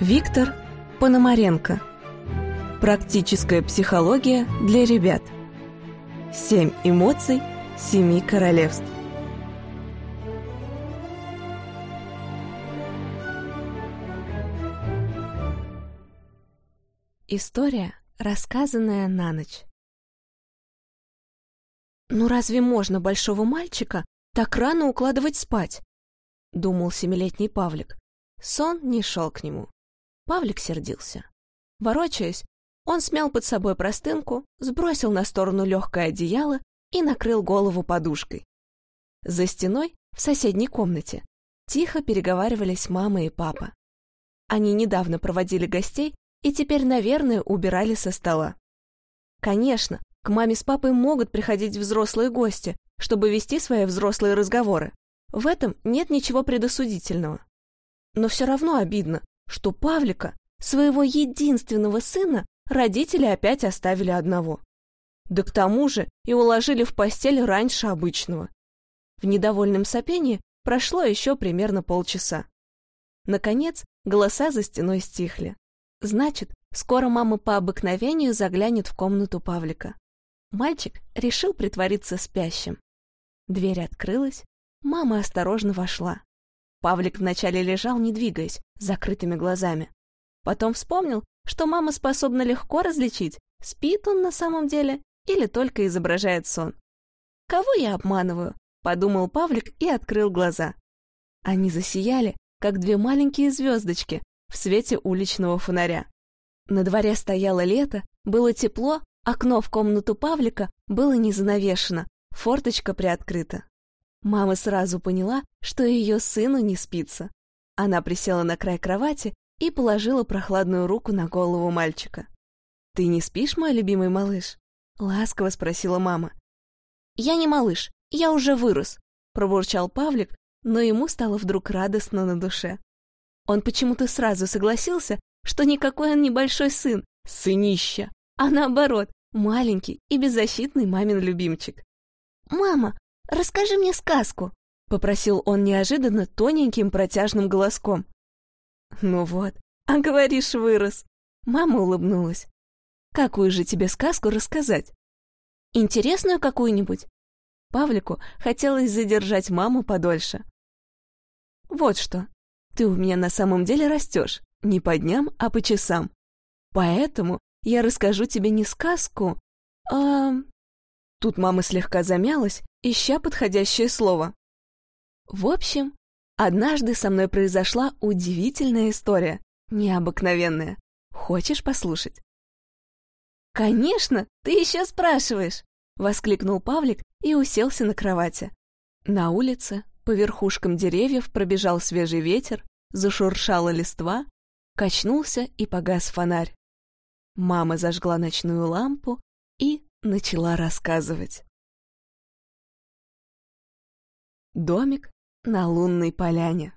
Виктор Пономаренко. Практическая психология для ребят. Семь эмоций семи королевств. История, рассказанная на ночь. «Ну разве можно большого мальчика так рано укладывать спать?» — думал семилетний Павлик. Сон не шел к нему. Павлик сердился. Ворочаясь, он смял под собой простынку, сбросил на сторону легкое одеяло и накрыл голову подушкой. За стеной, в соседней комнате, тихо переговаривались мама и папа. Они недавно проводили гостей и теперь, наверное, убирали со стола. Конечно, к маме с папой могут приходить взрослые гости, чтобы вести свои взрослые разговоры. В этом нет ничего предосудительного. Но все равно обидно, что Павлика, своего единственного сына, родители опять оставили одного. Да к тому же и уложили в постель раньше обычного. В недовольном сопении прошло еще примерно полчаса. Наконец, голоса за стеной стихли. Значит, скоро мама по обыкновению заглянет в комнату Павлика. Мальчик решил притвориться спящим. Дверь открылась, мама осторожно вошла. Павлик вначале лежал, не двигаясь, с закрытыми глазами. Потом вспомнил, что мама способна легко различить, спит он на самом деле или только изображает сон. «Кого я обманываю?» — подумал Павлик и открыл глаза. Они засияли, как две маленькие звездочки в свете уличного фонаря. На дворе стояло лето, было тепло, окно в комнату Павлика было не занавешено, форточка приоткрыта. Мама сразу поняла, что ее сыну не спится. Она присела на край кровати и положила прохладную руку на голову мальчика. «Ты не спишь, мой любимый малыш?» — ласково спросила мама. «Я не малыш, я уже вырос», — пробурчал Павлик, но ему стало вдруг радостно на душе. Он почему-то сразу согласился, что никакой он не большой сын, сынища, а наоборот, маленький и беззащитный мамин любимчик. «Мама, расскажи мне сказку», — попросил он неожиданно тоненьким протяжным голоском. «Ну вот, а говоришь, вырос». Мама улыбнулась. «Какую же тебе сказку рассказать?» «Интересную какую-нибудь?» Павлику хотелось задержать маму подольше. «Вот что, ты у меня на самом деле растешь, не по дням, а по часам. Поэтому я расскажу тебе не сказку, а...» Тут мама слегка замялась, ища подходящее слово. В общем, однажды со мной произошла удивительная история, необыкновенная. Хочешь послушать? «Конечно, ты еще спрашиваешь!» — воскликнул Павлик и уселся на кровати. На улице, по верхушкам деревьев пробежал свежий ветер, зашуршала листва, качнулся и погас фонарь. Мама зажгла ночную лампу и начала рассказывать. Домик на лунной поляне.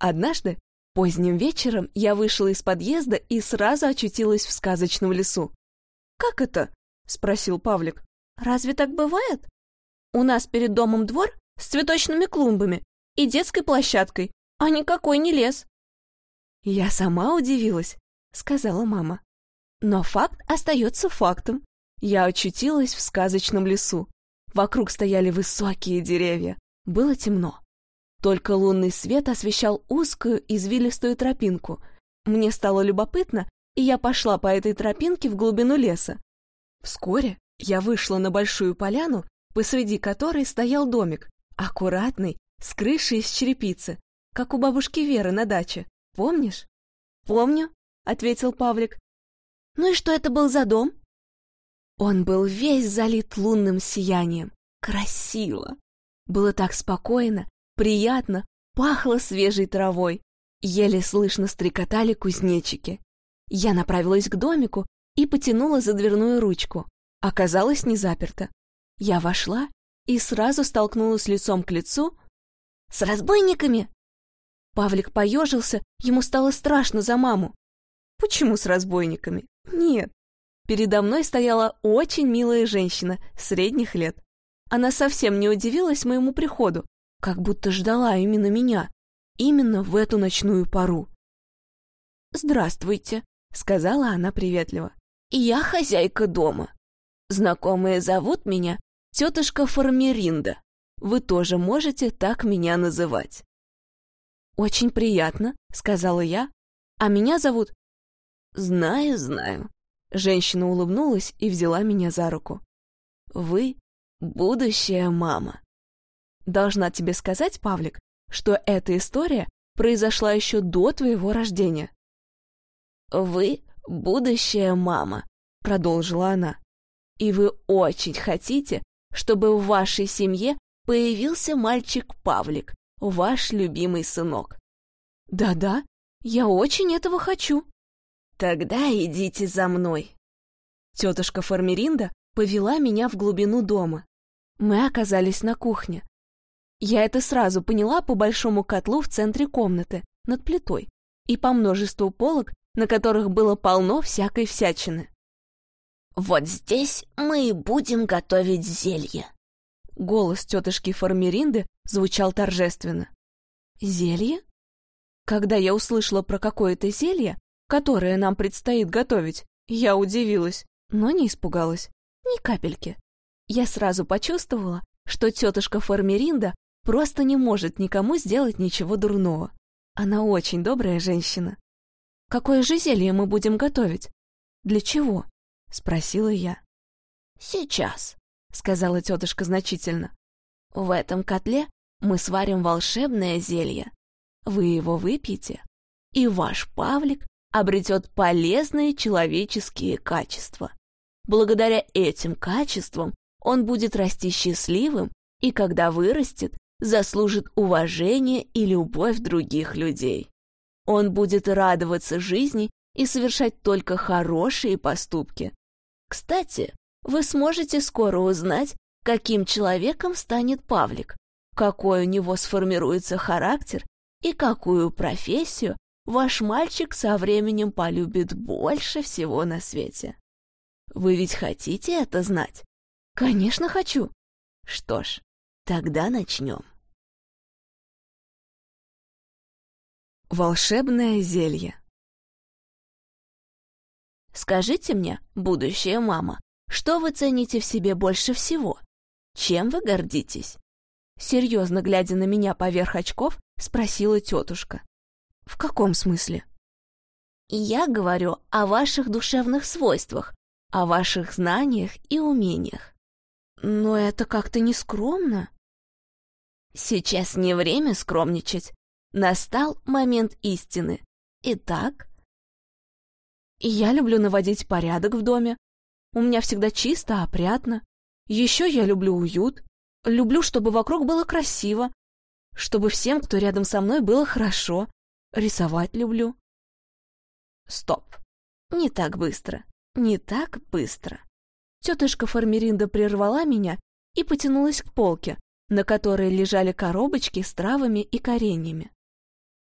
Однажды, поздним вечером, я вышла из подъезда и сразу очутилась в сказочном лесу. «Как это?» — спросил Павлик. «Разве так бывает? У нас перед домом двор с цветочными клумбами и детской площадкой, а никакой не лес». «Я сама удивилась», — сказала мама. Но факт остается фактом. Я очутилась в сказочном лесу. Вокруг стояли высокие деревья. Было темно. Только лунный свет освещал узкую извилистую тропинку. Мне стало любопытно, и я пошла по этой тропинке в глубину леса. Вскоре я вышла на большую поляну, посреди которой стоял домик, аккуратный, с крышей из черепицы, как у бабушки Веры на даче. Помнишь? «Помню», — ответил Павлик. «Ну и что это был за дом?» Он был весь залит лунным сиянием. Красиво. Было так спокойно, приятно, пахло свежей травой. Еле слышно стрекотали кузнечики. Я направилась к домику и потянула за дверную ручку. Оказалось, не заперто. Я вошла и сразу столкнулась лицом к лицу с разбойниками. Павлик поежился, ему стало страшно за маму. Почему с разбойниками? Нет, Передо мной стояла очень милая женщина средних лет. Она совсем не удивилась моему приходу, как будто ждала именно меня. именно в эту ночную пору. «Здравствуйте», — сказала она приветливо. «Я хозяйка дома. Знакомые зовут меня тетушка Формеринда. Вы тоже можете так меня называть». «Очень приятно», — сказала я. «А меня зовут...» «Знаю, знаю». Женщина улыбнулась и взяла меня за руку. «Вы — будущая мама». Должна тебе сказать, Павлик, что эта история произошла еще до твоего рождения. «Вы — будущая мама», — продолжила она. «И вы очень хотите, чтобы в вашей семье появился мальчик Павлик, ваш любимый сынок». «Да-да, я очень этого хочу». «Тогда идите за мной». Тетушка Формеринда повела меня в глубину дома. Мы оказались на кухне. Я это сразу поняла по большому котлу в центре комнаты, над плитой, и по множеству полок, на которых было полно всякой всячины. «Вот здесь мы и будем готовить зелье», Голос тетушки Формеринды звучал торжественно. «Зелье?» Когда я услышала про какое-то зелье, которое нам предстоит готовить, я удивилась, но не испугалась. Ни капельки. Я сразу почувствовала, что тетушка Формеринда просто не может никому сделать ничего дурного. Она очень добрая женщина. «Какое же зелье мы будем готовить?» «Для чего?» — спросила я. «Сейчас», сказала тетушка значительно. В этом котле мы сварим волшебное зелье. Вы его выпьете, и ваш Павлик обретет полезные человеческие качества. Благодаря этим качествам он будет расти счастливым и, когда вырастет, заслужит уважение и любовь других людей. Он будет радоваться жизни и совершать только хорошие поступки. Кстати, вы сможете скоро узнать, каким человеком станет Павлик, какой у него сформируется характер и какую профессию ваш мальчик со временем полюбит больше всего на свете. Вы ведь хотите это знать? Конечно, хочу. Что ж, тогда начнем. Волшебное зелье Скажите мне, будущая мама, что вы цените в себе больше всего? Чем вы гордитесь?» Серьезно глядя на меня поверх очков, спросила тетушка. «В каком смысле?» «Я говорю о ваших душевных свойствах, о ваших знаниях и умениях». «Но это как-то нескромно». «Сейчас не время скромничать. Настал момент истины. Итак...» «Я люблю наводить порядок в доме, у меня всегда чисто, опрятно. Еще я люблю уют. Люблю, чтобы вокруг было красиво. Чтобы всем, кто рядом со мной, было хорошо. Рисовать люблю. Стоп. Не так быстро. Не так быстро. Тетушка Формеринда прервала меня и потянулась к полке, на которой лежали коробочки с травами и кореньями.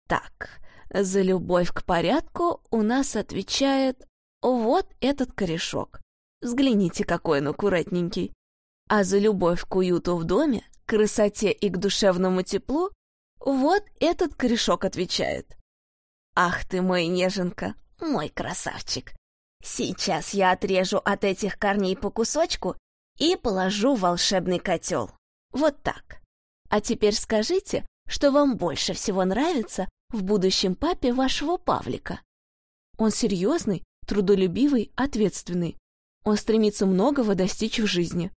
Так, за любовь к порядку у нас отвечает вот этот корешок. Взгляните, какой он аккуратненький. А за любовь к уюту в доме, красоте и к душевному теплу вот этот корешок отвечает. Ах ты мой неженка, мой красавчик. Сейчас я отрежу от этих корней по кусочку и положу в волшебный котел. Вот так. А теперь скажите, что вам больше всего нравится в будущем папе вашего Павлика. Он серьезный, трудолюбивый, ответственный. Он стремится многого достичь в жизни.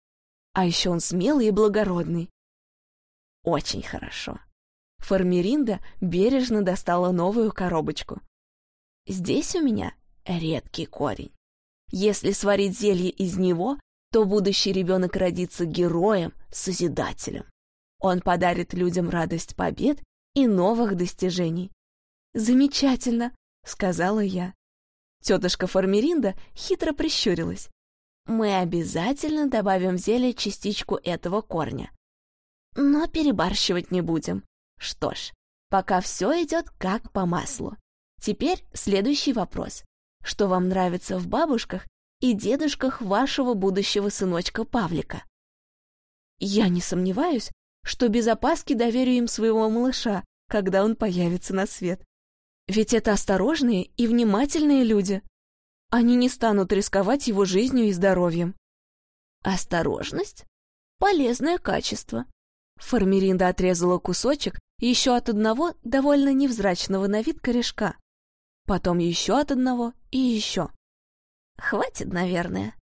А еще он смелый и благородный. Очень хорошо. Формеринда бережно достала новую коробочку. Здесь у меня редкий корень. Если сварить зелье из него, то будущий ребенок родится героем, созидателем. Он подарит людям радость побед и новых достижений. «Замечательно!» — сказала я. Тетушка Формеринда хитро прищурилась мы обязательно добавим в зелье частичку этого корня. Но перебарщивать не будем. Что ж, пока все идет как по маслу. Теперь следующий вопрос. Что вам нравится в бабушках и дедушках вашего будущего сыночка Павлика? Я не сомневаюсь, что без опаски доверю им своего малыша, когда он появится на свет. Ведь это осторожные и внимательные люди. Они не станут рисковать его жизнью и здоровьем. Осторожность — полезное качество. Фармеринда отрезала кусочек еще от одного довольно невзрачного на вид корешка. Потом еще от одного и еще. Хватит, наверное.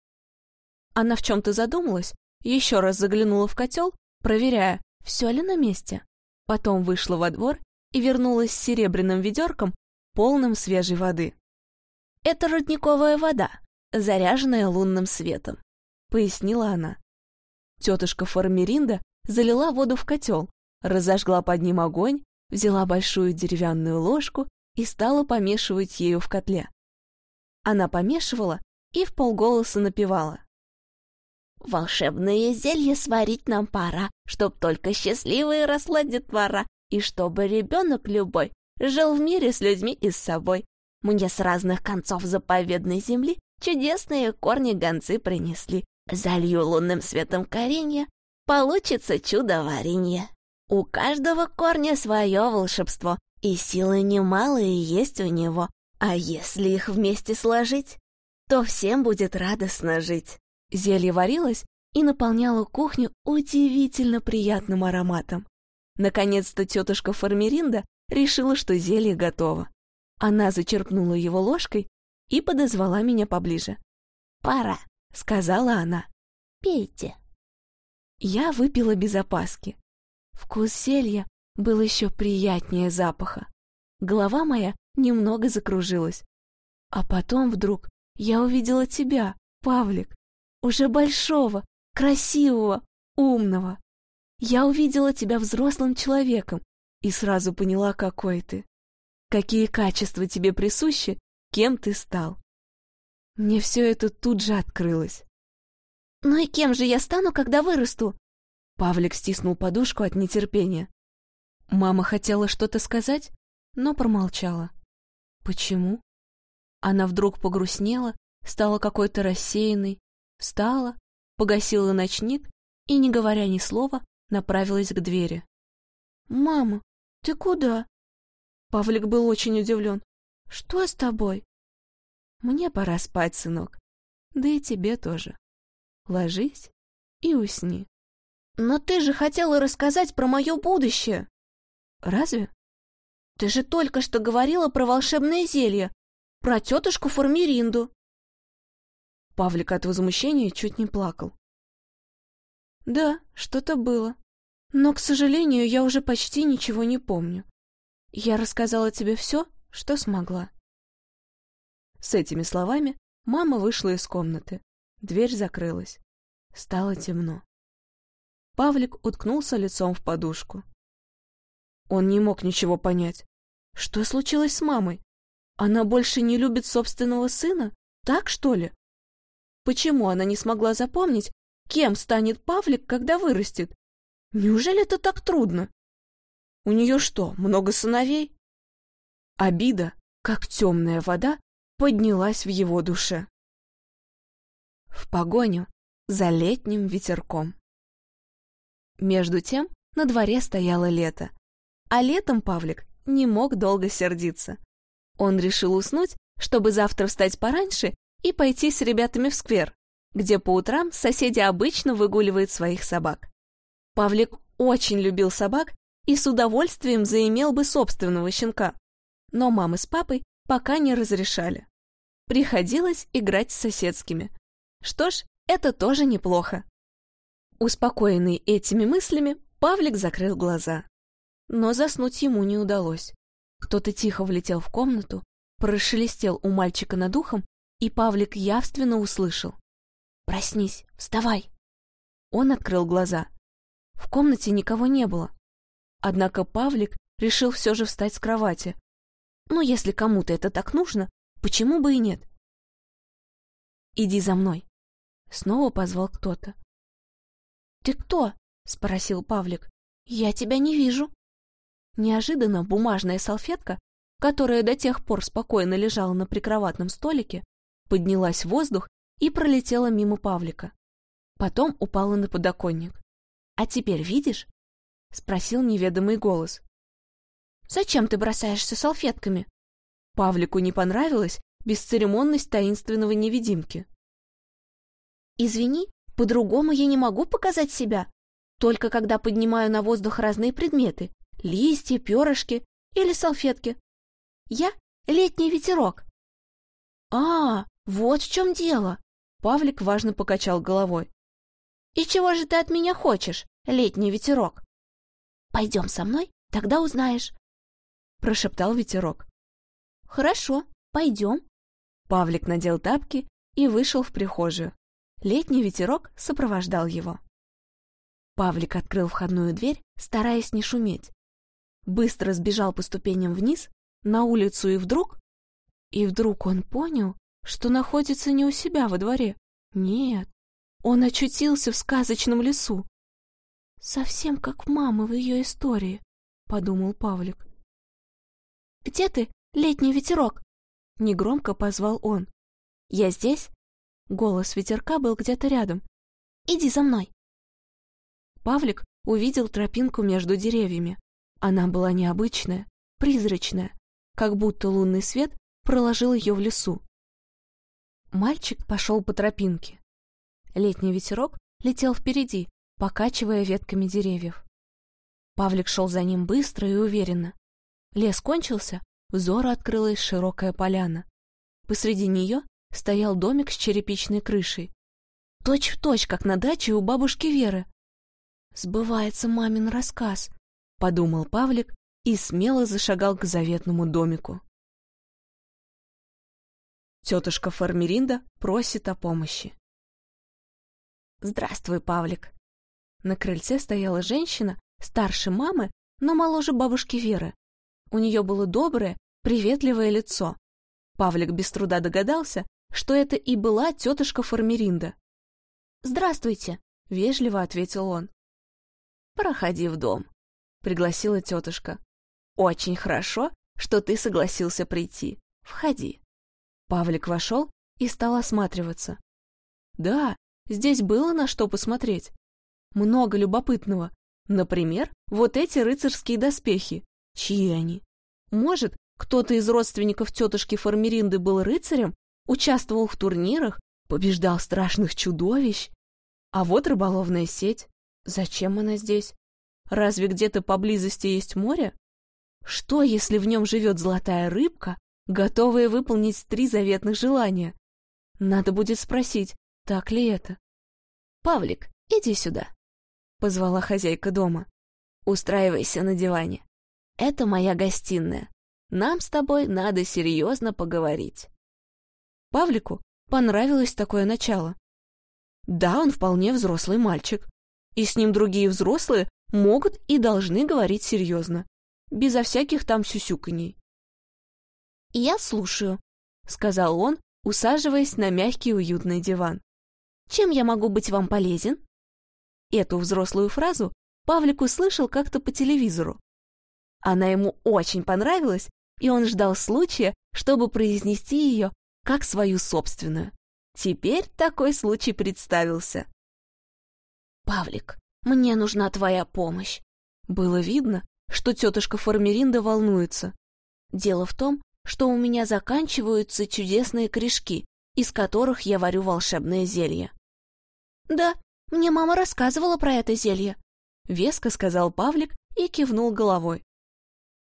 Она в чем-то задумалась, еще раз заглянула в котел, проверяя, все ли на месте. Потом вышла во двор и вернулась с серебряным ведерком, полным свежей воды. «Это родниковая вода, заряженная лунным светом», — пояснила она. Тетушка Фармеринда залила воду в котел, разожгла под ним огонь, взяла большую деревянную ложку и стала помешивать ею в котле. Она помешивала и в полголоса напевала. «Волшебное зелье сварить нам пора, чтоб только счастливые росла детвора, и чтобы ребенок любой жил в мире с людьми и с собой. Мне с разных концов заповедной земли чудесные корни гонцы принесли. Залью лунным светом коренья, получится чудо-варенье. У каждого корня свое волшебство, и силы немалые есть у него. А если их вместе сложить, то всем будет радостно жить. Зелье варилось и наполняло кухню удивительно приятным ароматом. Наконец-то тетушка Фармеринда решила, что зелье готово. Она зачерпнула его ложкой и подозвала меня поближе. «Пора», — сказала она. «Пейте». Я выпила без опаски. Вкус зелья был еще приятнее запаха. Голова моя немного закружилась. А потом вдруг я увидела тебя, Павлик, уже большого, красивого, умного. Я увидела тебя взрослым человеком и сразу поняла, какой ты. Какие качества тебе присущи, кем ты стал. Мне все это тут же открылось. «Ну и кем же я стану, когда вырасту?» Павлик стиснул подушку от нетерпения. Мама хотела что-то сказать, но промолчала. Почему? Она вдруг погрустнела, стала какой-то рассеянной, встала, погасила ночник и, не говоря ни слова, направилась к двери. «Мама, ты куда?» Павлик был очень удивлен. «Что с тобой?» «Мне пора спать, сынок. Да и тебе тоже. Ложись и усни». «Но ты же хотела рассказать про мое будущее!» «Разве?» «Ты же только что говорила про волшебное зелье, про тетушку Формеринду!» Павлик от возмущения чуть не плакал. Да, что-то было. Но, к сожалению, я уже почти ничего не помню. Я рассказала тебе все, что смогла. С этими словами мама вышла из комнаты. Дверь закрылась. Стало темно. Павлик уткнулся лицом в подушку. Он не мог ничего понять. Что случилось с мамой? Она больше не любит собственного сына? Так, что ли? Почему она не смогла запомнить, Кем станет Павлик, когда вырастет? Неужели это так трудно? У нее что, много сыновей? Обида, как темная вода, поднялась в его душе. В погоню за летним ветерком. Между тем на дворе стояло лето, а летом Павлик не мог долго сердиться. Он решил уснуть, чтобы завтра встать пораньше и пойти с ребятами в сквер, где по утрам соседи обычно выгуливают своих собак. Павлик очень любил собак и с удовольствием заимел бы собственного щенка. Но мамы с папой пока не разрешали. Приходилось играть с соседскими. Что ж, это тоже неплохо. Успокоенный этими мыслями, Павлик закрыл глаза. Но заснуть ему не удалось. Кто-то тихо влетел в комнату, прошелестел у мальчика над ухом, и Павлик явственно услышал. «Проснись, вставай!» Он открыл глаза. В комнате никого не было. Однако Павлик решил все же встать с кровати. Ну, если кому-то это так нужно, почему бы и нет? «Иди за мной!» Снова позвал кто-то. «Ты кто?» — спросил Павлик. «Я тебя не вижу». Неожиданно бумажная салфетка, которая до тех пор спокойно лежала на прикроватном столике, поднялась в воздух и пролетела мимо Павлика. Потом упала на подоконник. «А теперь видишь?» — спросил неведомый голос. Зачем ты бросаешься салфетками?» Павлику не понравилась бесцеремонность таинственного невидимки. «Извини, по-другому я не могу показать себя. Только когда поднимаю на воздух разные предметы — листья, перышки или салфетки. Я — летний ветерок». «А, вот в чем дело!» — Павлик важно покачал головой. «И чего же ты от меня хочешь, летний ветерок?» «Пойдем со мной, тогда узнаешь», — прошептал ветерок. «Хорошо, пойдем». Павлик надел тапки и вышел в прихожую. Летний ветерок сопровождал его. Павлик открыл входную дверь, стараясь не шуметь. Быстро сбежал по ступеням вниз, на улицу и вдруг... И вдруг он понял, что находится не у себя во дворе. Нет, он очутился в сказочном лесу. «Совсем как мама в ее истории», — подумал Павлик. «Где ты, летний ветерок?» — негромко позвал он. «Я здесь?» Голос ветерка был где-то рядом. «Иди за мной!» Павлик увидел тропинку между деревьями. Она была необычная, призрачная, как будто лунный свет проложил ее в лесу. Мальчик пошел по тропинке. Летний ветерок летел впереди, покачивая ветками деревьев. Павлик шел за ним быстро и уверенно. Лес кончился, взору открылась широкая поляна. Посреди нее стоял домик с черепичной крышей. Точь в точь, как на даче у бабушки Веры. «Сбывается мамин рассказ», — подумал Павлик и смело зашагал к заветному домику. Тетушка Фармеринда просит о помощи. «Здравствуй, Павлик!» На крыльце стояла женщина, старше мамы, но моложе бабушки Веры. У нее было доброе, приветливое лицо. Павлик без труда догадался, что это и была тетушка Формеринда. «Здравствуйте», — вежливо ответил он. «Проходи в дом», — пригласила тетушка. «Очень хорошо, что ты согласился прийти. Входи». Павлик вошел и стал осматриваться. Да, здесь было на что посмотреть. Много любопытного. Например, вот эти рыцарские доспехи. Чьи они? Может, кто-то из родственников тетушки Формеринды был рыцарем, участвовал в турнирах, побеждал страшных чудовищ? А вот рыболовная сеть. Зачем она здесь? Разве где-то поблизости есть море? Что, если в нем живет золотая рыбка, готовая выполнить три заветных желания? Надо будет спросить, так ли это? «Павлик, иди сюда», — позвала хозяйка дома. «Устраивайся на диване. Это моя гостиная. Нам с тобой надо серьезно поговорить. Павлику понравилось такое начало. Да, он вполне взрослый мальчик. И с ним другие взрослые могут и должны говорить серьезно, безо всяких там сюсюканий. «Я слушаю», — сказал он, усаживаясь на мягкий уютный диван. «Чем я могу быть вам полезен?» Эту взрослую фразу Павлик услышал как-то по телевизору. Она ему очень понравилась, и он ждал случая, чтобы произнести ее как свою собственную. Теперь такой случай представился. «Павлик, мне нужна твоя помощь». Было видно, что тетушка Формеринда волнуется. Дело в том, что у меня заканчиваются чудесные корешки, из которых я варю волшебное зелье. «Да, мне мама рассказывала про это зелье», — веско сказал Павлик и кивнул головой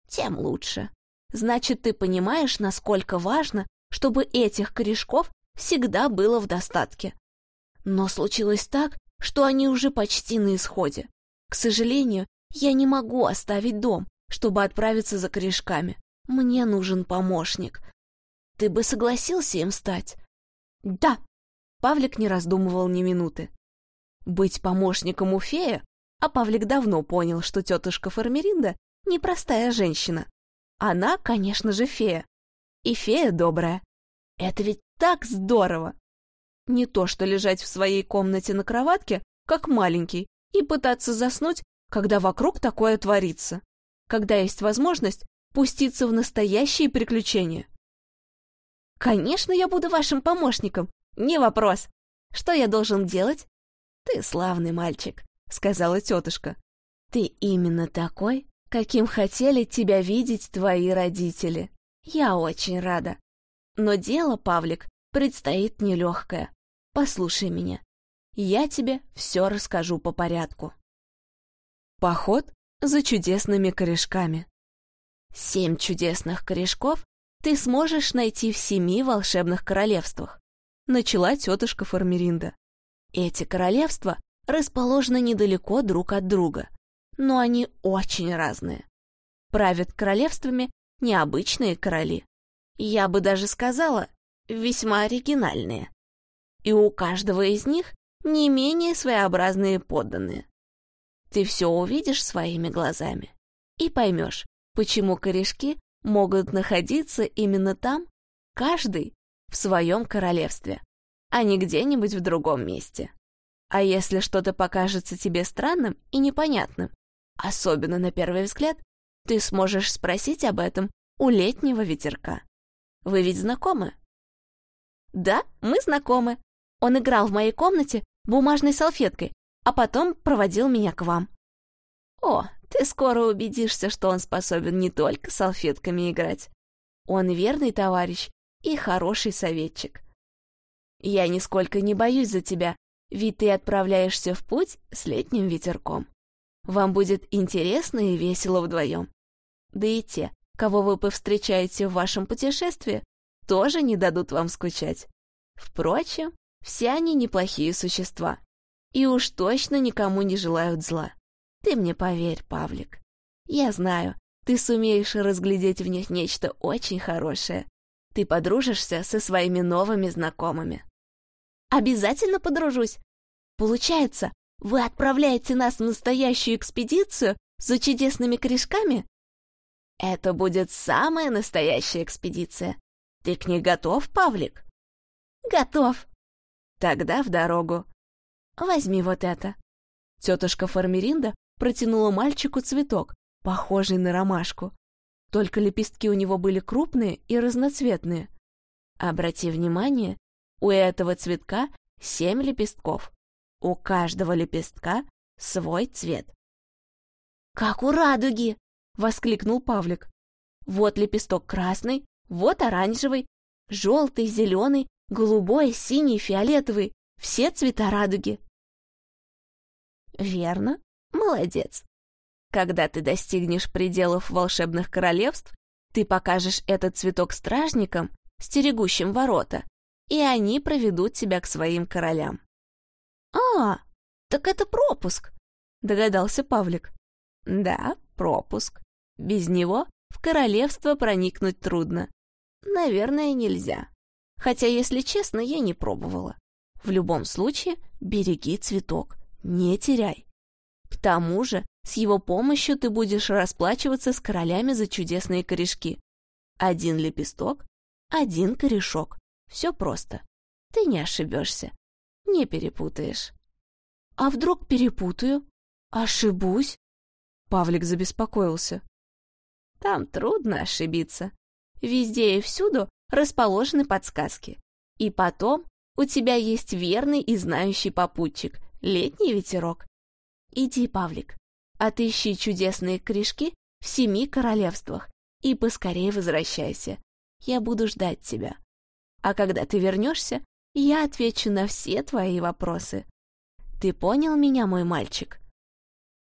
тем лучше. Значит, ты понимаешь, насколько важно, чтобы этих корешков всегда было в достатке. Но случилось так, что они уже почти на исходе. К сожалению, я не могу оставить дом, чтобы отправиться за корешками. Мне нужен помощник. Ты бы согласился им стать? Да. Павлик не раздумывал ни минуты. Быть помощником у фея? А Павлик давно понял, что тетушка Фармеринда непростая женщина. Она, конечно же, фея. И фея добрая. Это ведь так здорово! Не то, что лежать в своей комнате на кроватке, как маленький, и пытаться заснуть, когда вокруг такое творится. Когда есть возможность пуститься в настоящие приключения. Конечно, я буду вашим помощником, не вопрос. Что я должен делать? Ты славный мальчик, сказала тетушка. Ты именно такой, каким хотели тебя видеть твои родители. Я очень рада. Но дело, Павлик, предстоит нелегкое. Послушай меня. Я тебе все расскажу по порядку. Поход за чудесными корешками. Семь чудесных корешков ты сможешь найти в семи волшебных королевствах. Начала тетушка Формеринда. Эти королевства расположены недалеко друг от друга, но они очень разные. Правят королевствами необычные короли. Я бы даже сказала, весьма оригинальные. И у каждого из них не менее своеобразные подданные. Ты все увидишь своими глазами и поймешь, почему корешки могут находиться именно там, каждый в своем королевстве, а не где-нибудь в другом месте. А если что-то покажется тебе странным и непонятным, особенно на первый взгляд, ты сможешь спросить об этом у летнего ветерка. Вы ведь знакомы? Да, мы знакомы. Он играл в моей комнате бумажной салфеткой, а потом проводил меня к вам. О, ты скоро убедишься, что он способен не только салфетками играть. Он верный товарищ и хороший советчик. Я нисколько не боюсь за тебя, ведь ты отправляешься в путь с летним ветерком. Вам будет интересно и весело вдвоем. Да и те, кого вы повстречаете в вашем путешествии, тоже не дадут вам скучать. Впрочем, все они неплохие существа. И уж точно никому не желают зла. Ты мне поверь, Павлик. Я знаю, ты сумеешь разглядеть в них нечто очень хорошее. Ты подружишься со своими новыми знакомыми. Обязательно подружусь. Получается, вы отправляете нас в настоящую экспедицию за чудесными корешками? Это будет самая настоящая экспедиция. Ты к ней готов, Павлик? Готов. Тогда в дорогу. Возьми вот это. Тетушка Фармеринда протянула мальчику цветок, похожий на ромашку. Только лепестки у него были крупные и разноцветные. Обрати внимание, у этого цветка семь лепестков. У каждого лепестка свой цвет. «Как у радуги!» — воскликнул Павлик. «Вот лепесток красный, вот оранжевый, желтый, зеленый, голубой, синий, фиолетовый. Все цвета радуги». «Верно, молодец. Когда ты достигнешь пределов волшебных королевств, ты покажешь этот цветок стражникам, стерегущим ворота, и они проведут тебя к своим королям. «А, так это пропуск!» — догадался Павлик. «Да, пропуск. Без него в королевство проникнуть трудно. Наверное, нельзя. Хотя, если честно, я не пробовала. В любом случае, береги цветок, не теряй. К тому же, с его помощью ты будешь расплачиваться с королями за чудесные корешки. Один лепесток, один корешок. Все просто. Ты не ошибешься. Не перепутаешь. А вдруг перепутаю? Ошибусь? Павлик забеспокоился. Там трудно ошибиться. Везде и всюду расположены подсказки. И потом у тебя есть верный и знающий попутчик, летний ветерок. Иди, Павлик, отыщи чудесные корешки в семи королевствах и поскорее возвращайся. Я буду ждать тебя. А когда ты вернешься, я отвечу на все твои вопросы. Ты понял меня, мой мальчик?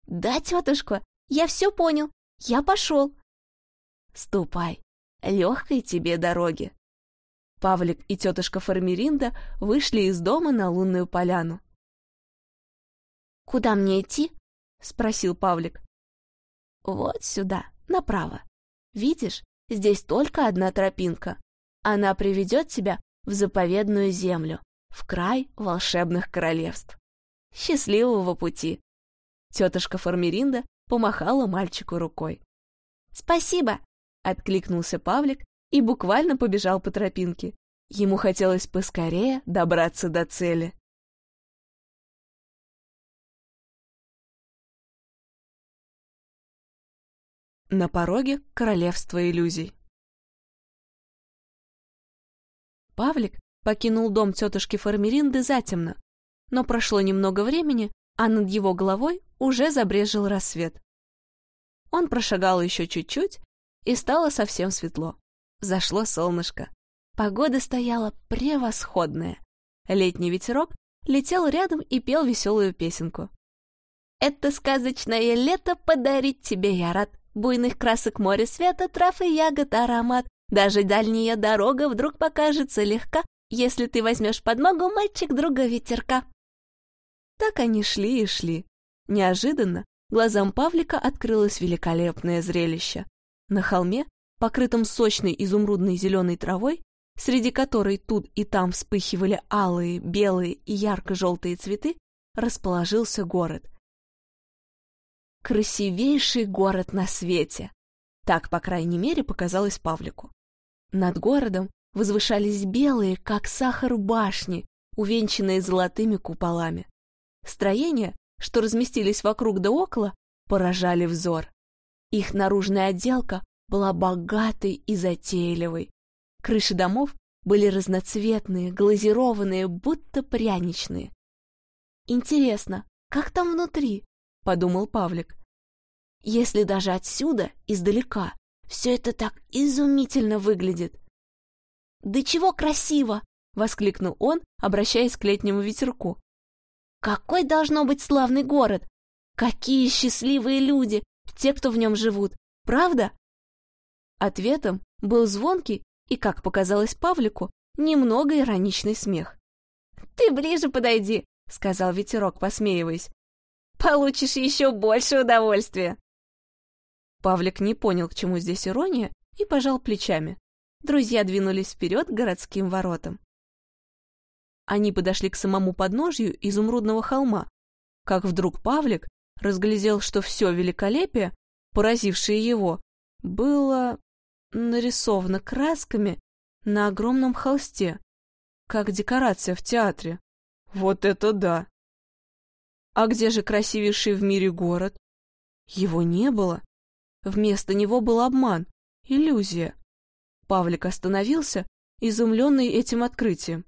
Да, тетушка, я все понял. Я пошел. Ступай. Легкой тебе дороги. Павлик и тетушка Фармеринда вышли из дома на лунную поляну. «Куда мне идти?» — спросил Павлик. «Вот сюда, направо. Видишь, здесь только одна тропинка. Она приведет тебя в заповедную землю, в край волшебных королевств. Счастливого пути!» Тетушка Формеринда помахала мальчику рукой. «Спасибо!» — откликнулся Павлик и буквально побежал по тропинке. Ему хотелось поскорее добраться до цели. На пороге королевства иллюзий. Павлик покинул дом тетушки Фармеринды затемно, но прошло немного времени, а над его головой уже забрежил рассвет. Он прошагал еще чуть-чуть, и стало совсем светло. Зашло солнышко. Погода стояла превосходная. Летний ветерок летел рядом и пел веселую песенку. «Это сказочное лето подарить тебе я рад. Буйных красок море света, трав и ягод аромат. Даже дальняя дорога вдруг покажется легка, если ты возьмешь подмогу мальчик друга ветерка». Так они шли и шли. Неожиданно глазам Павлика открылось великолепное зрелище. На холме, покрытом сочной изумрудной зеленой травой, среди которой тут и там вспыхивали алые, белые и ярко-желтые цветы, расположился город. Красивейший город на свете! Так, по крайней мере, показалось Павлику. Над городом возвышались белые, как сахар, башни, увенчанные золотыми куполами. Строения, что разместились вокруг да около, поражали взор. Их наружная отделка была богатой и затейливой. Крыши домов были разноцветные, глазированные, будто пряничные. «Интересно, как там внутри?» — подумал Павлик. «Если даже отсюда, издалека, все это так изумительно выглядит!» «Да чего красиво!» — воскликнул он, обращаясь к летнему ветерку. Какой должно быть славный город! Какие счастливые люди, те, кто в нем живут, правда? Ответом был звонкий и, как показалось Павлику, немного ироничный смех. «Ты ближе подойди», — сказал ветерок, посмеиваясь. «Получишь еще больше удовольствия». Павлик не понял, к чему здесь ирония, и пожал плечами. Друзья двинулись вперед к городским воротам. Они подошли к самому подножью изумрудного холма, как вдруг Павлик разглядел, что все великолепие, поразившее его, было нарисовано красками на огромном холсте, как декорация в театре. Вот это да! А где же красивейший в мире город? Его не было. Вместо него был обман, иллюзия. Павлик остановился, изумленный этим открытием.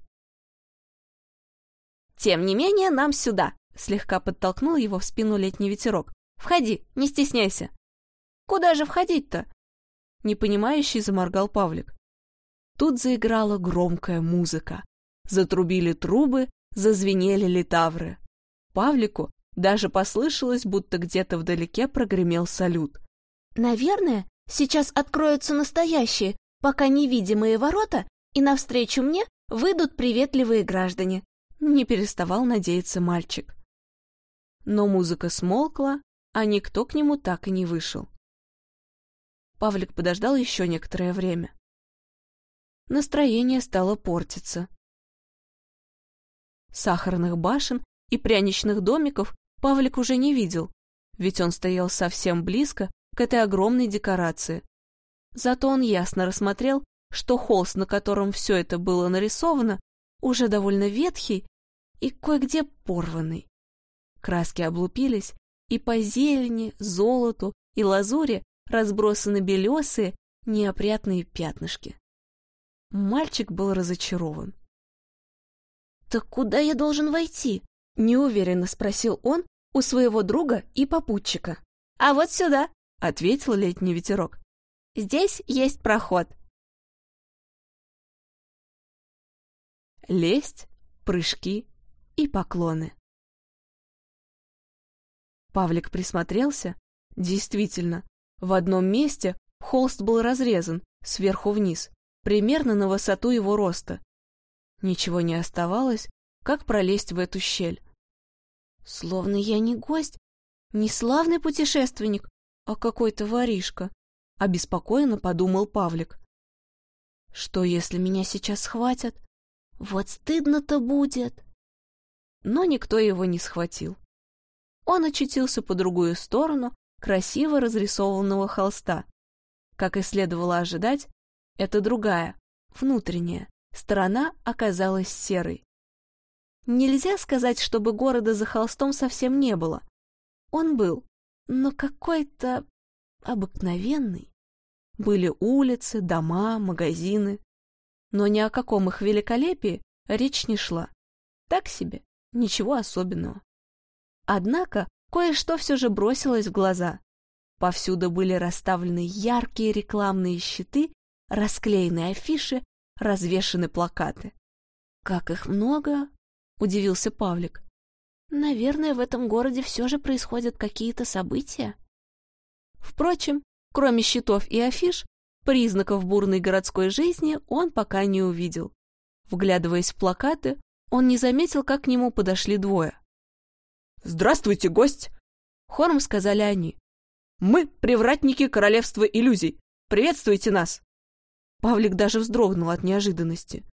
«Тем не менее, нам сюда!» Слегка подтолкнул его в спину летний ветерок. «Входи, не стесняйся!» «Куда же входить-то?» Непонимающий заморгал Павлик. Тут заиграла громкая музыка. Затрубили трубы, зазвенели литавры. Павлику даже послышалось, будто где-то вдалеке прогремел салют. «Наверное, сейчас откроются настоящие, пока невидимые ворота, и навстречу мне выйдут приветливые граждане», не переставал надеяться мальчик. Но музыка смолкла, а никто к нему так и не вышел. Павлик подождал еще некоторое время. Настроение стало портиться. Сахарных башен и пряничных домиков Павлик уже не видел, ведь он стоял совсем близко к этой огромной декорации. Зато он ясно рассмотрел, что холст, на котором все это было нарисовано, уже довольно ветхий и кое-где порванный. Краски облупились, и по зелени, золоту и лазури разбросаны белесые, неопрятные пятнышки. Мальчик был разочарован. «Так куда я должен войти?» — неуверенно спросил он у своего друга и попутчика. «А вот сюда!» — ответил летний ветерок. «Здесь есть проход. лесть, прыжки и поклоны. Павлик присмотрелся. Действительно, в одном месте холст был разрезан сверху вниз, примерно на высоту его роста. Ничего не оставалось, как пролезть в эту щель. Словно я не гость, не славный путешественник, а какой-то воришка, обеспокоенно подумал Павлик. Что, если меня сейчас схватят? Вот стыдно-то будет. Но никто его не схватил. Он очутился по другую сторону красиво разрисованного холста. Как и следовало ожидать, это другая, внутренняя, сторона оказалась серой. Нельзя сказать, чтобы города за холстом совсем не было. Он был, но какой-то обыкновенный. Были улицы, дома, магазины но ни о каком их великолепии речь не шла. Так себе, ничего особенного. Однако кое-что все же бросилось в глаза. Повсюду были расставлены яркие рекламные щиты, расклеены афиши, развешаны плакаты. «Как их много!» — удивился Павлик. «Наверное, в этом городе все же происходят какие-то события». Впрочем, кроме щитов и афиш, признаков бурной городской жизни он пока не увидел. Вглядываясь в плакаты, он не заметил, как к нему подошли двое. «Здравствуйте, гость!» — хором сказали они. «Мы — привратники Королевства иллюзий. Приветствуйте нас!» Павлик даже вздрогнул от неожиданности.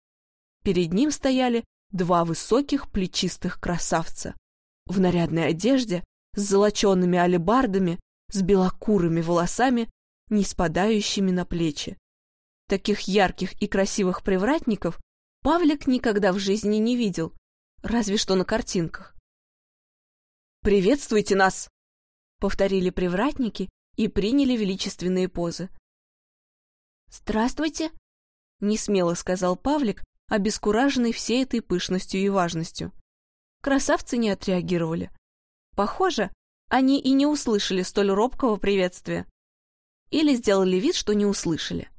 Перед ним стояли два высоких плечистых красавца в нарядной одежде, с золоченными алебардами, с белокурыми волосами, не спадающими на плечи. Таких ярких и красивых привратников Павлик никогда в жизни не видел, разве что на картинках. «Приветствуйте нас!» — повторили привратники и приняли величественные позы. «Здравствуйте!» — несмело сказал Павлик, обескураженный всей этой пышностью и важностью. Красавцы не отреагировали. Похоже, они и не услышали столь робкого приветствия. Или сделали вид, что не услышали.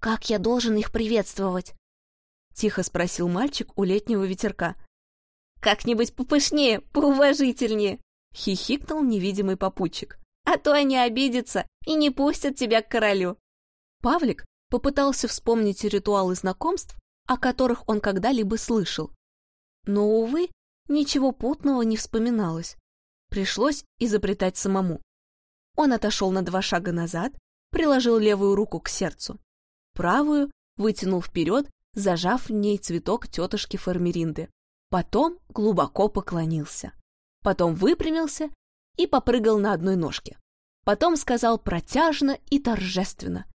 «Как я должен их приветствовать?» — тихо спросил мальчик у летнего ветерка. «Как-нибудь попышнее, поуважительнее!» — хихикнул невидимый попутчик. «А то они обидятся и не пустят тебя к королю!» Павлик попытался вспомнить ритуалы знакомств, о которых он когда-либо слышал. Но, увы, ничего путного не вспоминалось. Пришлось изобретать самому. Он отошел на два шага назад, приложил левую руку к сердцу. Правую вытянул вперед, зажав в ней цветок тетушки Фармеринды. Потом глубоко поклонился. Потом выпрямился и попрыгал на одной ножке. Потом сказал протяжно и торжественно.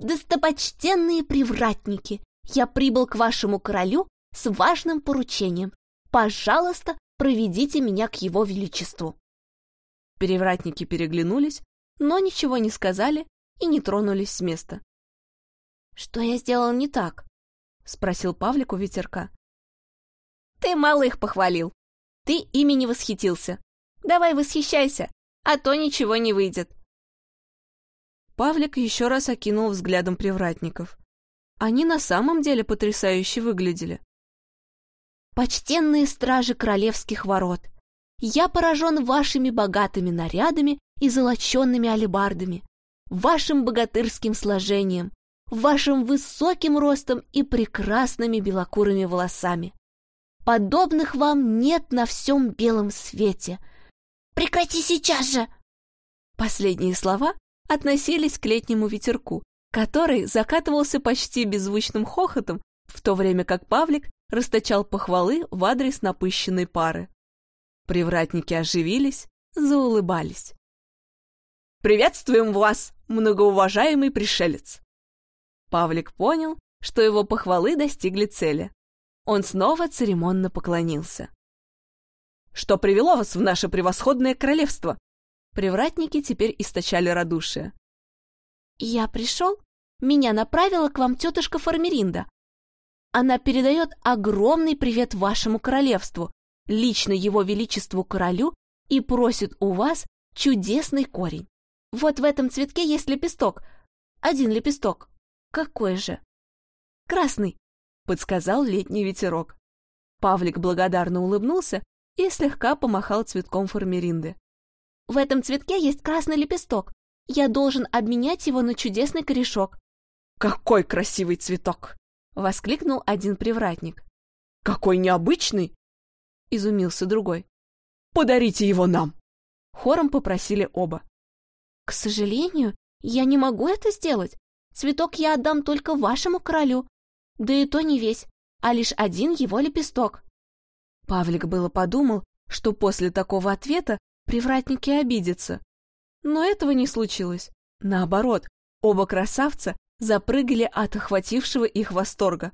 «Достопочтенные привратники, я прибыл к вашему королю с важным поручением. Пожалуйста, проведите меня к его величеству». Перевратники переглянулись, но ничего не сказали и не тронулись с места. «Что я сделал не так?» — спросил Павлик у ветерка. «Ты мало их похвалил. Ты ими не восхитился. Давай восхищайся, а то ничего не выйдет». Павлик еще раз окинул взглядом привратников. Они на самом деле потрясающе выглядели. «Почтенные стражи королевских ворот, я поражен вашими богатыми нарядами и золоченными алебардами, вашим богатырским сложением, вашим высоким ростом и прекрасными белокурыми волосами. Подобных вам нет на всем белом свете. Прекрати сейчас же!» Последние слова относились к летнему ветерку, который закатывался почти беззвучным хохотом, в то время как Павлик расточал похвалы в адрес напыщенной пары. Привратники оживились, заулыбались. «Приветствуем вас, многоуважаемый пришелец!» Павлик понял, что его похвалы достигли цели. Он снова церемонно поклонился. «Что привело вас в наше превосходное королевство?» Привратники теперь источали радушие. «Я пришел, меня направила к вам тетушка Фармеринда. Она передает огромный привет вашему королевству, лично его величеству королю и просит у вас чудесный корень. Вот в этом цветке есть лепесток. Один лепесток. Какой же? Красный, подсказал летний ветерок. Павлик благодарно улыбнулся и слегка помахал цветком фармеринды. В этом цветке есть красный лепесток. Я должен обменять его на чудесный корешок. «Какой красивый цветок!» — воскликнул один привратник. «Какой необычный!» — изумился другой. «Подарите его нам!» Хором попросили оба. «К сожалению, я не могу это сделать. Цветок я отдам только вашему королю. Да и то не весь, а лишь один его лепесток». Павлик было подумал, что после такого ответа привратники обидятся, но этого не случилось. Наоборот, оба красавца запрыгали от охватившего их восторга.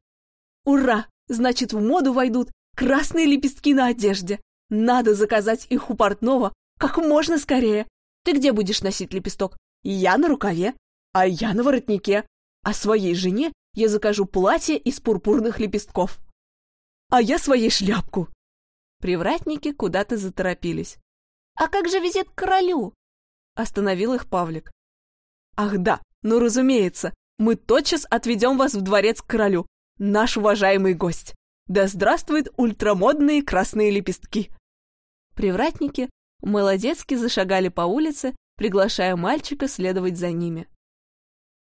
«Ура! Значит, в моду войдут красные лепестки на одежде! Надо заказать их у портного как можно скорее! Ты где будешь носить лепесток? Я на рукаве, а я на воротнике. А своей жене я закажу платье из пурпурных лепестков. А я своей шляпку!» Привратники куда-то заторопились. «А как же визит к королю?» остановил их Павлик. Ах да, ну разумеется, мы тотчас отведем вас в дворец к королю, наш уважаемый гость. Да здравствуют ультрамодные красные лепестки. Привратники молодецки зашагали по улице, приглашая мальчика следовать за ними.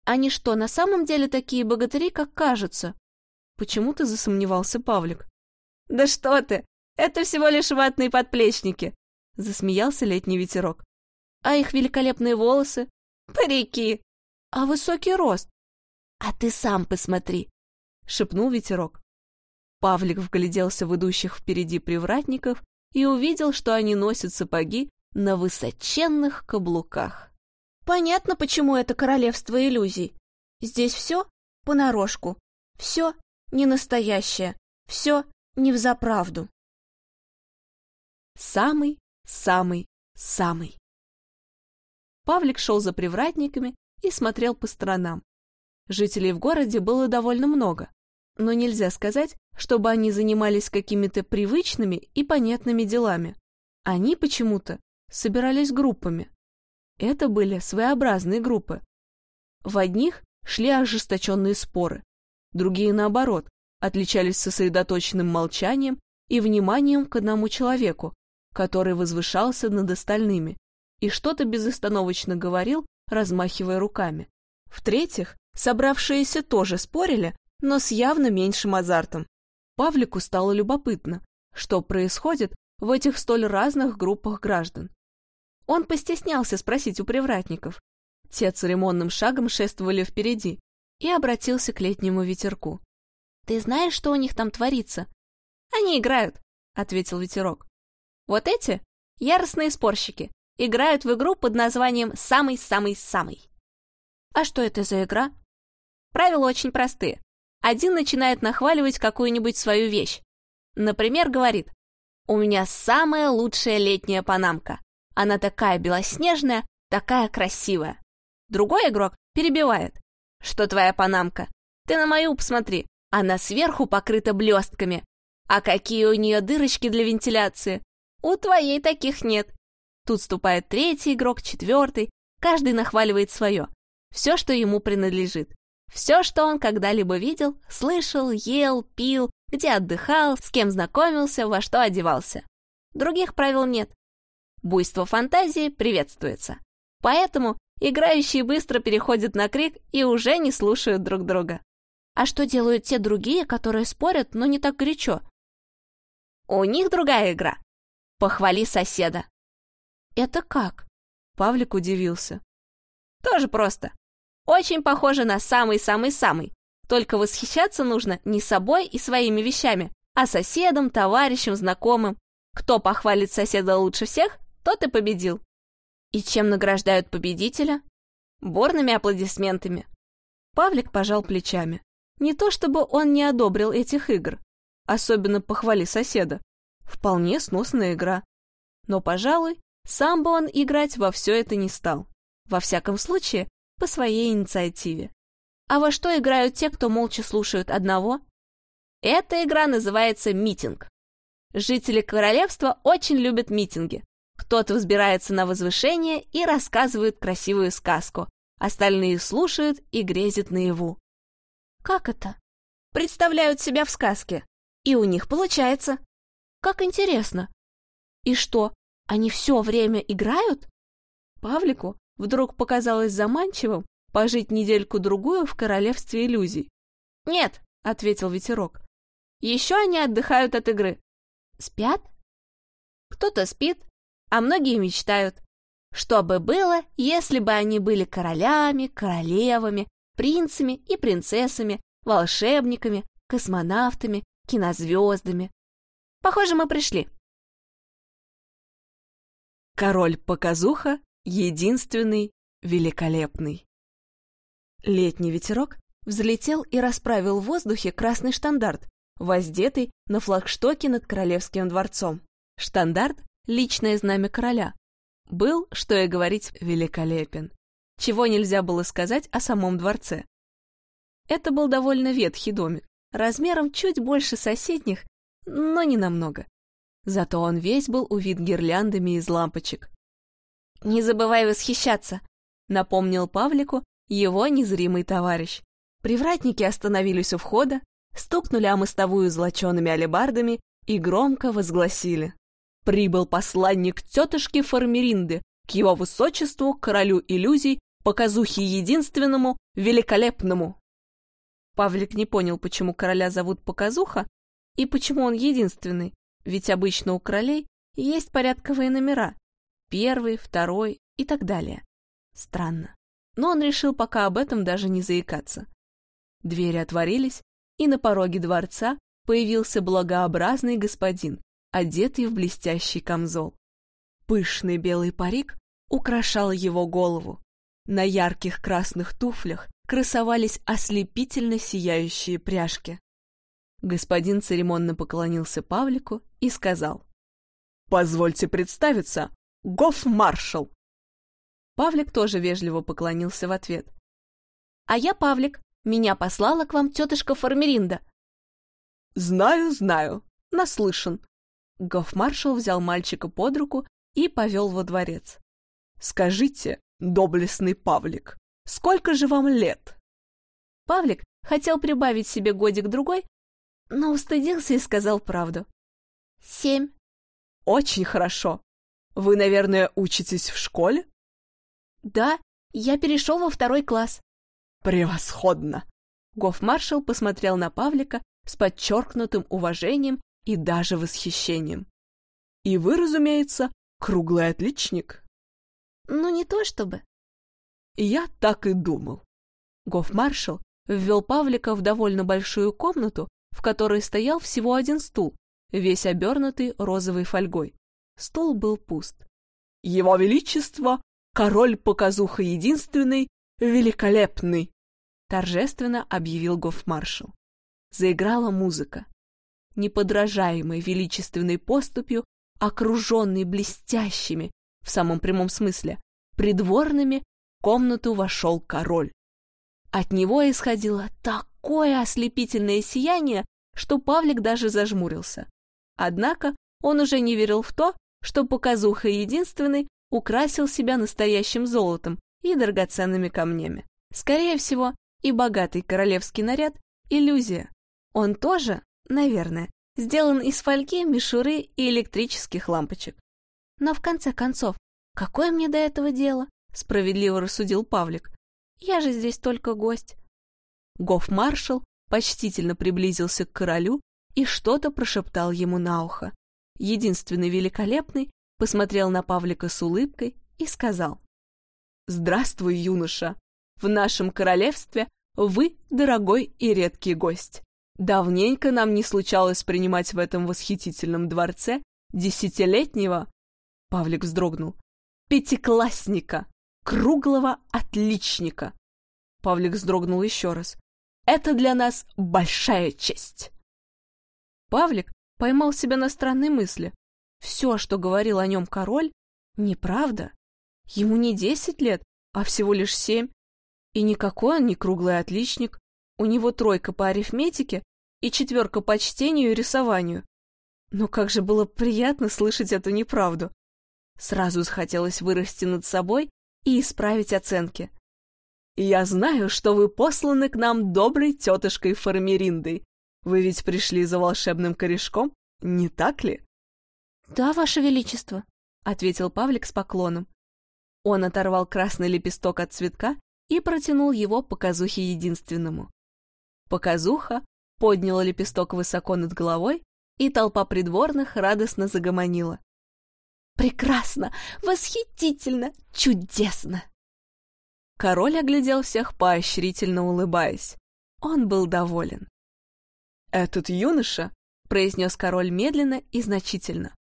Они что, на самом деле такие богатыри, как кажутся? Почему-то засомневался Павлик. Да что ты, это всего лишь ватные подплечники, засмеялся летний ветерок. А их великолепные волосы? Парики. А высокий рост? А ты сам посмотри, шепнул ветерок. Павлик вгляделся в идущих впереди привратников и увидел, что они носят сапоги на высоченных каблуках. Понятно, почему это королевство иллюзий. Здесь все понарошку, все не настоящее, все не взаправду. Самый, самый, самый. Павлик шел за привратниками и смотрел по сторонам. Жителей в городе было довольно много, но нельзя сказать, чтобы они занимались какими-то привычными и понятными делами. Они почему-то собирались группами. Это были своеобразные группы. В одних шли ожесточенные споры, другие, наоборот, отличались сосредоточенным молчанием и вниманием к одному человеку, который возвышался над остальными и что-то безостановочно говорил, размахивая руками. В-третьих, собравшиеся тоже спорили, но с явно меньшим азартом. Павлику стало любопытно, что происходит в этих столь разных группах граждан. Он постеснялся спросить у привратников. Те церемонным шагом шествовали впереди и обратился к летнему ветерку. «Ты знаешь, что у них там творится?» «Они играют», — ответил ветерок. «Вот эти — яростные спорщики, играют в игру под названием «Самый-самый-самый». «А что это за игра?» Правила очень простые. Один начинает нахваливать какую-нибудь свою вещь. Например, говорит, «У меня самая лучшая летняя панамка. Она такая белоснежная, такая красивая». Другой игрок перебивает. «Что твоя панамка? Ты на мою посмотри. Она сверху покрыта блестками. А какие у нее дырочки для вентиляции? У твоей таких нет». Тут вступает третий игрок, четвертый. Каждый нахваливает свое. Все, что ему принадлежит. Все, что он когда-либо видел, слышал, ел, пил, где отдыхал, с кем знакомился, во что одевался. Других правил нет. Буйство фантазии приветствуется. Поэтому играющие быстро переходят на крик и уже не слушают друг друга. А что делают те другие, которые спорят, но не так горячо? У них другая игра. Похвали соседа. Это как? Павлик удивился. Тоже просто. Очень похоже на самый-самый-самый. Только восхищаться нужно не собой и своими вещами, а соседом, товарищем, знакомым. Кто похвалит соседа лучше всех, тот и победил. И чем награждают победителя? Борными аплодисментами. Павлик пожал плечами. Не то чтобы он не одобрил этих игр, особенно похвали соседа. Вполне сносная игра. Но, пожалуй, сам бы он играть во все это не стал. Во всяком случае, по своей инициативе. А во что играют те, кто молча слушают одного? Эта игра называется митинг. Жители королевства очень любят митинги. Кто-то взбирается на возвышение и рассказывает красивую сказку. Остальные слушают и грезят наяву. Как это? Представляют себя в сказке. И у них получается. Как интересно. И что, они все время играют? Павлику вдруг показалось заманчивым пожить недельку-другую в королевстве иллюзий. «Нет», — ответил ветерок. «Еще они отдыхают от игры». «Спят?» «Кто-то спит, а многие мечтают. Что бы было, если бы они были королями, королевами, принцами и принцессами, волшебниками, космонавтами, кинозвездами. Похоже, мы пришли». Король-показуха единственный, великолепный. Летний ветерок взлетел и расправил в воздухе красный штандарт, воздетый на флагштоке над королевским дворцом. Штандарт — личное знамя короля. Был, что и говорить, великолепен. Чего нельзя было сказать о самом дворце. Это был довольно ветхий домик, размером чуть больше соседних, но не намного. Зато он весь был увит гирляндами из лампочек. Не забывай восхищаться, напомнил Павлику его незримый товарищ. Привратники остановились у входа, стукнули о мостовую злочеными алебардами и громко возгласили. Прибыл посланник тетушки Формеринды к его высочеству, королю иллюзий, показухе единственному, великолепному. Павлик не понял, почему короля зовут показуха и почему он единственный, ведь обычно у королей есть порядковые номера. Первый, второй и так далее. Странно. Но он решил пока об этом даже не заикаться. Двери отворились, и на пороге дворца появился благообразный господин, одетый в блестящий камзол. Пышный белый парик украшал его голову. На ярких красных туфлях красовались ослепительно сияющие пряжки. Господин церемонно поклонился Павлику и сказал. «Позвольте представиться, гоф-маршал!» Павлик тоже вежливо поклонился в ответ. «А я Павлик. Меня послала к вам тетушка Формеринда». «Знаю, знаю. Наслышан». Гофмаршал взял мальчика под руку и повел во дворец. «Скажите, доблестный Павлик, сколько же вам лет?» Павлик хотел прибавить себе годик-другой, но устыдился и сказал правду. «Семь». «Очень хорошо. Вы, наверное, учитесь в школе?» «Да, я перешел во второй класс». «Превосходно!» Гофмаршал посмотрел на Павлика с подчеркнутым уважением и даже восхищением. «И вы, разумеется, круглый отличник?» «Ну, не то чтобы». «Я так и думал». Гофмаршал ввел Павлика в довольно большую комнату, в которой стоял всего один стул, весь обернутый розовой фольгой. Стул был пуст. «Его Величество король-показуха единственный, великолепный!» торжественно объявил гофмаршал. Заиграла музыка. Неподражаемой величественной поступью, окруженный блестящими, в самом прямом смысле, придворными, в комнату вошел король. От него исходило такое ослепительное сияние, что Павлик даже зажмурился. Однако он уже не верил в то, что показуха единственный украсил себя настоящим золотом и драгоценными камнями. Скорее всего, и богатый королевский наряд — иллюзия. Он тоже, наверное, сделан из фольги, мишуры и электрических лампочек. Но в конце концов, какое мне до этого дело? Справедливо рассудил Павлик. Я же здесь только гость. Гоф-маршал почтительно приблизился к королю и что-то прошептал ему на ухо. Единственный великолепный посмотрел на Павлика с улыбкой и сказал. «Здравствуй, юноша! В нашем королевстве вы дорогой и редкий гость. Давненько нам не случалось принимать в этом восхитительном дворце десятилетнего...» Павлик вздрогнул. «Пятиклассника! Круглого отличника!» Павлик вздрогнул еще раз. «Это для нас большая честь!» Павлик поймал себя на странной мысли. Все, что говорил о нем король, неправда. Ему не десять лет, а всего лишь семь. И никакой он не круглый отличник. У него тройка по арифметике и четверка по чтению и рисованию. Но как же было приятно слышать эту неправду. Сразу захотелось вырасти над собой и исправить оценки. «Я знаю, что вы посланы к нам доброй тетушкой Формериндой. Вы ведь пришли за волшебным корешком, не так ли?» «Да, Ваше Величество», — ответил Павлик с поклоном. Он оторвал красный лепесток от цветка и протянул его показухе единственному. Показуха подняла лепесток высоко над головой, и толпа придворных радостно загомонила. «Прекрасно! Восхитительно! Чудесно!» Король оглядел всех поощрительно улыбаясь. Он был доволен. «Этот юноша», — произнес король медленно и значительно,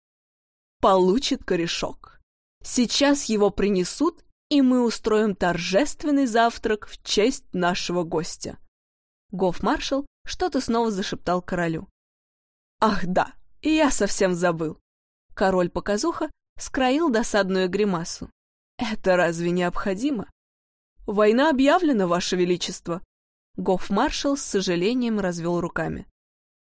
получит корешок. Сейчас его принесут, и мы устроим торжественный завтрак в честь нашего гостя. Гоф-маршал что-то снова зашептал королю. Ах да, я совсем забыл. Король-показуха скроил досадную гримасу. Это разве необходимо? Война объявлена, Ваше Величество. Гоф-маршал с сожалением развел руками.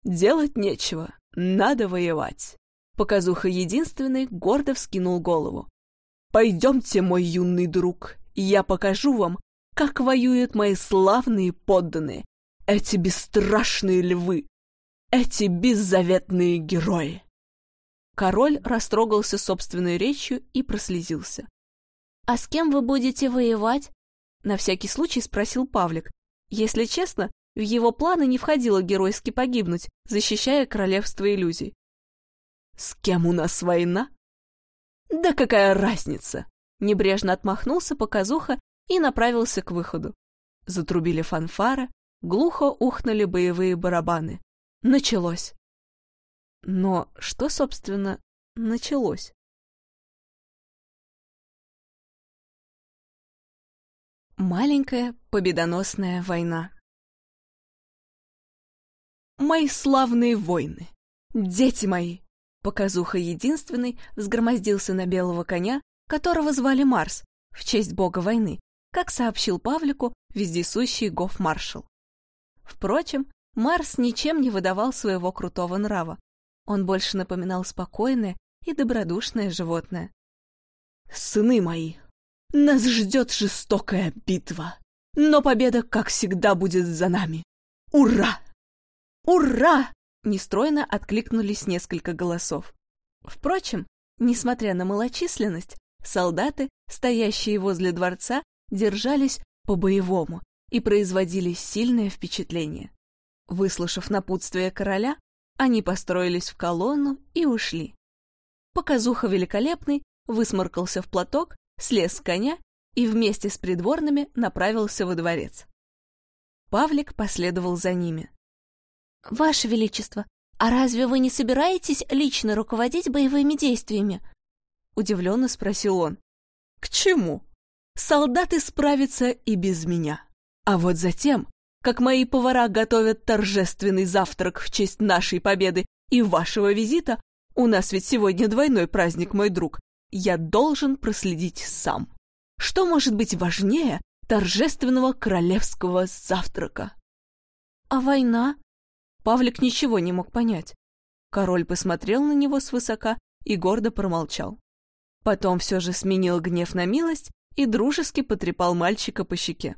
Делать нечего, надо воевать. Показуха единственный гордо вскинул голову. Пойдемте, мой юный друг, я покажу вам, как воюют мои славные подданные, эти бесстрашные львы, эти беззаветные герои. Король растрогался собственной речью и прослезился. «А с кем вы будете воевать?» На всякий случай спросил Павлик. Если честно, в его планы не входило геройски погибнуть, защищая королевство иллюзий. «С кем у нас война?» «Да какая разница?» Небрежно отмахнулся показуха и направился к выходу. Затрубили фанфары, глухо ухнули боевые барабаны. Началось. Но что, собственно, началось? Маленькая победоносная война. Мои славные войны! Дети мои! Показуха единственный взгромоздился на белого коня, которого звали Марс, в честь бога войны, как сообщил Павлику вездесущий гоф-маршал. Впрочем, Марс ничем не выдавал своего крутого нрава. Он больше напоминал спокойное и добродушное животное. «Сыны мои, нас ждет жестокая битва, но победа, как всегда, будет за нами. Ура! Ура!» Нестройно откликнулись несколько голосов. Впрочем, несмотря на малочисленность, солдаты, стоящие возле дворца, держались по-боевому и производили сильное впечатление. Выслушав напутствие короля, они построились в колонну и ушли. Показуха великолепный высморкался в платок, слез с коня и вместе с придворными направился во дворец. Павлик последовал за ними. «Ваше Величество, а разве вы не собираетесь лично руководить боевыми действиями?» Удивленно спросил он. «К чему? Солдаты справятся и без меня. А вот затем, как мои повара готовят торжественный завтрак в честь нашей победы и вашего визита, у нас ведь сегодня двойной праздник, мой друг, я должен проследить сам. Что может быть важнее торжественного королевского завтрака? А война? Павлик ничего не мог понять. Король посмотрел на него свысока и гордо промолчал. Потом все же сменил гнев на милость и дружески потрепал мальчика по щеке.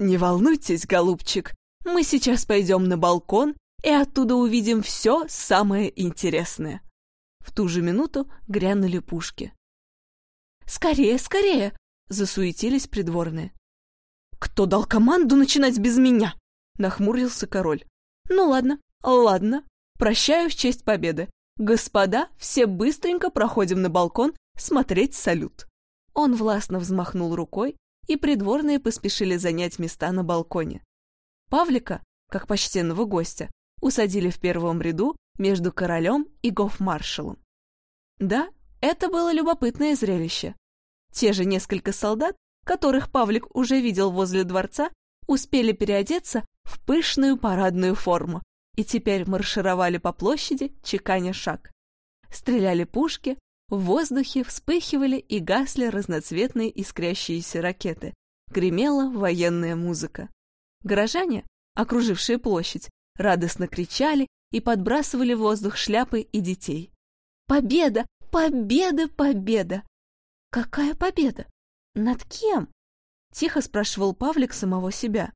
«Не волнуйтесь, голубчик, мы сейчас пойдем на балкон и оттуда увидим все самое интересное». В ту же минуту грянули пушки. «Скорее, скорее!» — засуетились придворные. «Кто дал команду начинать без меня?» — нахмурился король. «Ну ладно, ладно, прощаю в честь победы. Господа, все быстренько проходим на балкон смотреть салют». Он властно взмахнул рукой, и придворные поспешили занять места на балконе. Павлика, как почтенного гостя, усадили в первом ряду между королем и гофмаршалом. Да, это было любопытное зрелище. Те же несколько солдат, которых Павлик уже видел возле дворца, успели переодеться в пышную парадную форму и теперь маршировали по площади, чеканя шаг. Стреляли пушки, в воздухе вспыхивали и гасли разноцветные искрящиеся ракеты, гремела военная музыка. Горожане, окружившие площадь, радостно кричали и подбрасывали в воздух шляпы и детей. «Победа! Победа! Победа!» «Какая победа? Над кем?» — тихо спрашивал Павлик самого себя.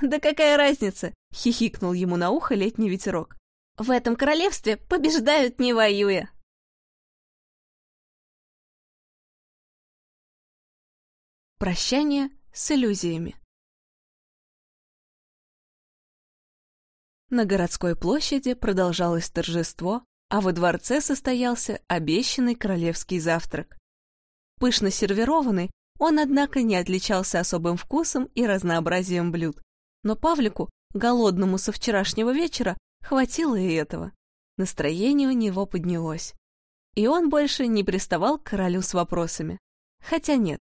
«Да какая разница?» — хихикнул ему на ухо летний ветерок. «В этом королевстве побеждают не воюя!» Прощание с иллюзиями На городской площади продолжалось торжество, а во дворце состоялся обещанный королевский завтрак. Пышно сервированный, он, однако, не отличался особым вкусом и разнообразием блюд. Но Павлику, голодному со вчерашнего вечера, хватило и этого. Настроение у него поднялось. И он больше не приставал к королю с вопросами. Хотя нет,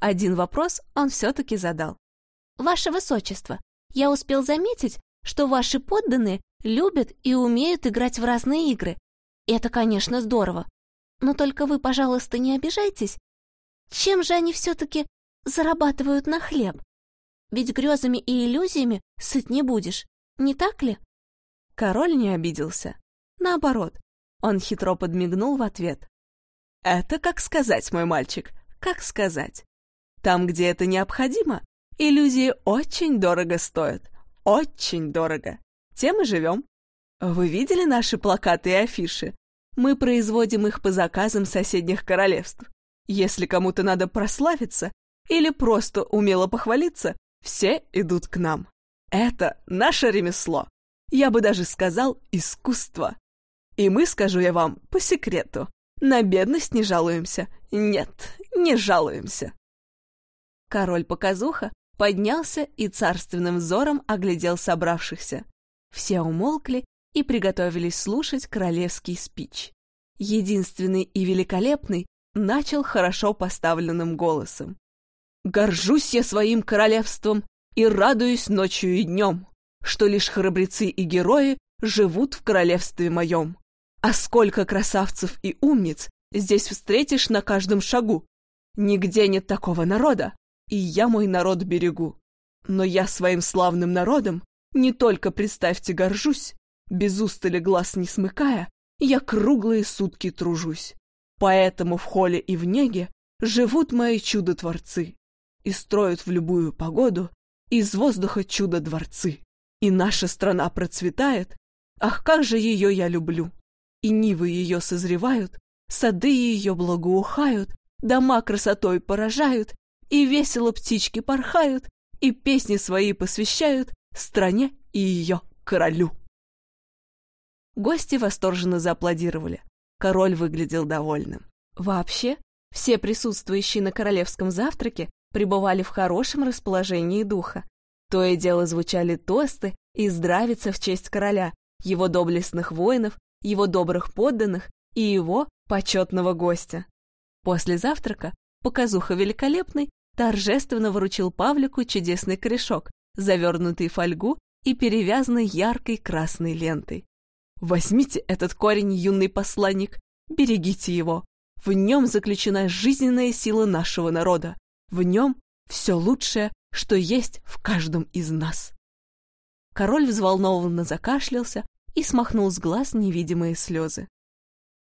один вопрос он все-таки задал. «Ваше Высочество, я успел заметить, что ваши подданные любят и умеют играть в разные игры. Это, конечно, здорово. Но только вы, пожалуйста, не обижайтесь. Чем же они все-таки зарабатывают на хлеб? Ведь грезами и иллюзиями сыт не будешь, не так ли? Король не обиделся. Наоборот, он хитро подмигнул в ответ. Это как сказать, мой мальчик, как сказать. Там, где это необходимо, иллюзии очень дорого стоят. Очень дорого. Тем и живем. Вы видели наши плакаты и афиши? Мы производим их по заказам соседних королевств. Если кому-то надо прославиться или просто умело похвалиться, все идут к нам. Это наше ремесло. Я бы даже сказал искусство. И мы, скажу я вам, по секрету, на бедность не жалуемся. Нет, не жалуемся. Король-показуха поднялся и царственным взором оглядел собравшихся. Все умолкли и приготовились слушать королевский спич. Единственный и великолепный начал хорошо поставленным голосом. «Горжусь я своим королевством и радуюсь ночью и днем, что лишь храбрецы и герои живут в королевстве моем. А сколько красавцев и умниц здесь встретишь на каждом шагу. Нигде нет такого народа, и я мой народ берегу. Но я своим славным народом не только, представьте, горжусь, без устали глаз не смыкая, я круглые сутки тружусь. Поэтому в холле и в неге живут мои чудо-творцы и строят в любую погоду из воздуха чудо-дворцы. И наша страна процветает, ах, как же ее я люблю! И нивы ее созревают, сады ее благоухают, дома красотой поражают, и весело птички порхают, и песни свои посвящают стране и ее королю. Гости восторженно зааплодировали. Король выглядел довольным. Вообще, все присутствующие на королевском завтраке пребывали в хорошем расположении духа. То и дело звучали тосты и здравица в честь короля, его доблестных воинов, его добрых подданных и его почетного гостя. После завтрака показуха великолепный торжественно выручил Павлику чудесный корешок, завернутый в фольгу и перевязанный яркой красной лентой. Возьмите этот корень, юный посланник, берегите его. В нем заключена жизненная сила нашего народа. В нем все лучшее, что есть в каждом из нас. Король взволнованно закашлялся и смахнул с глаз невидимые слезы.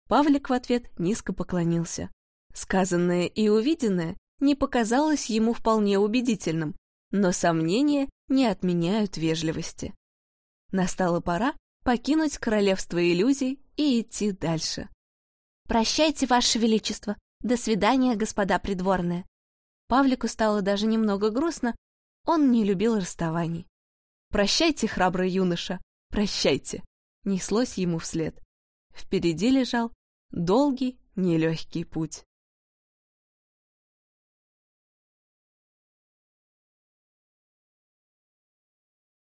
Павлик в ответ низко поклонился. Сказанное и увиденное не показалось ему вполне убедительным, но сомнения не отменяют вежливости. Настала пора покинуть королевство иллюзий и идти дальше. «Прощайте, Ваше Величество! До свидания, господа придворные!» Павлику стало даже немного грустно, он не любил расставаний. «Прощайте, храбрый юноша, прощайте!» неслось ему вслед. Впереди лежал долгий, нелегкий путь.